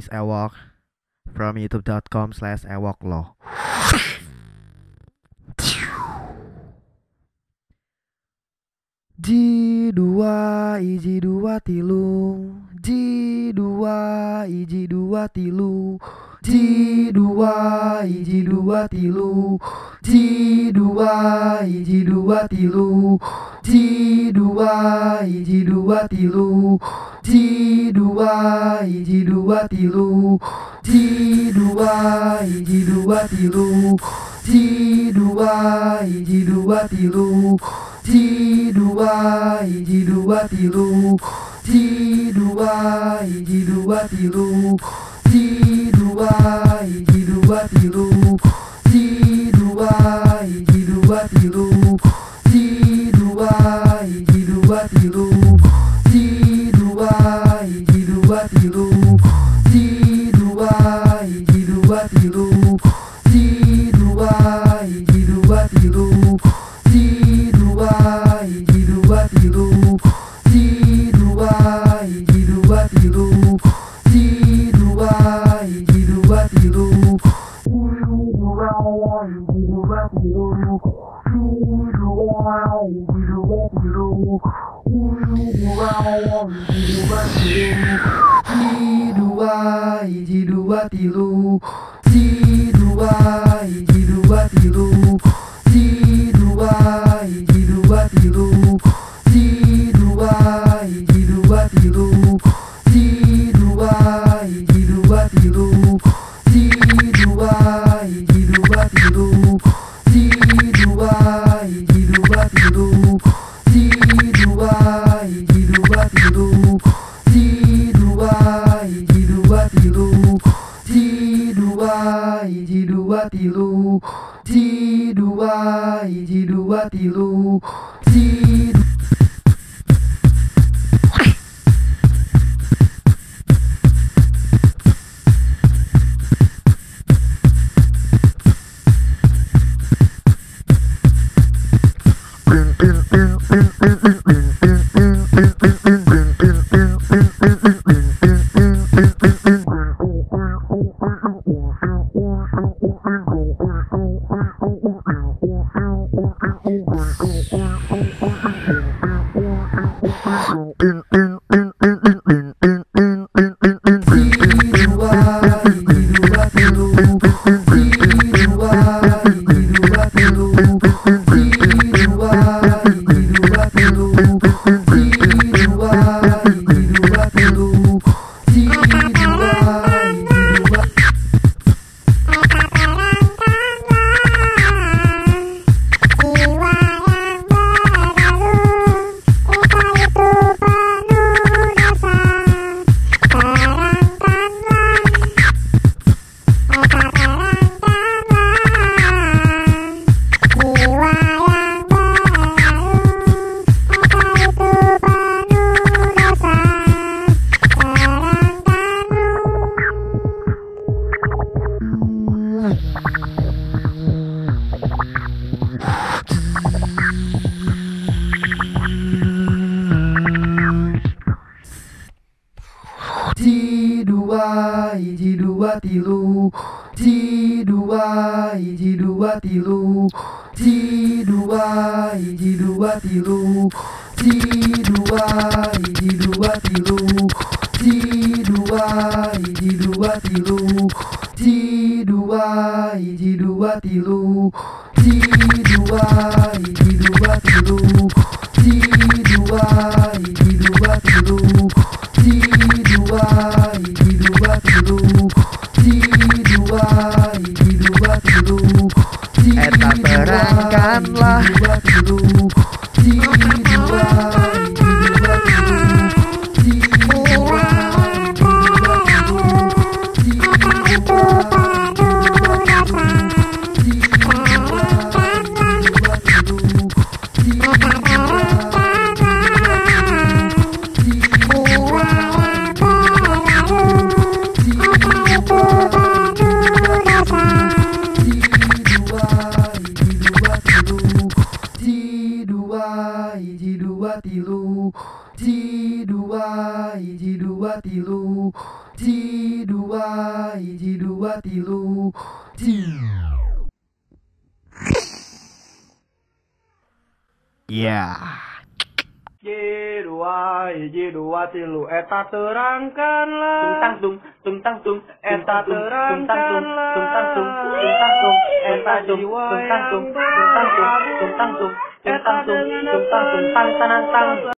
is Ewok from youtube.com slash ewoklo. Ji dua iji dua tilu. Ji dua iji dua tilu. Ji dua iji dua tilu. Ji dua iji dua tilu. Ji dua iji dua tilu Ji dua iji dua tilu Ji dua iji dua tilu Ji dua iji dua tilu Ji dua iji dua tilu Ji dua iji dua tilu Ji dua iji dua tilu Ji dua tiru, tiru, tiru, tiru, tiru, Ji dua iji dua tilu. Ji dua iji dua tilu 一路，一路。in, in, in. Ci dua hiji dua tilu Ci dua hiji dua tilu Ci dua hiji dua tilu Ci dua hiji dua tilu Ci dua hiji dua tilu Ci dua hiji dua tilu. Si dua hiji dua tilu. Si dua hiji dua tilu. Si dua hiji dua tilu. Si dua hiji dua tilu. Si eta perangkanlah tilu Ci dua hiji dua tilu Ci dua hiji dua tilu Ci. Ya Hiji dua tilu, eta terangkanlah. Tungtang tung, tungtang tung, Eta terangkanlah. tungtang tung, tungtang tung, eta jiwa tungtang tung, tungtang tung, tungtang tung, tungtang tung, tungtang tung, tang tanang tang.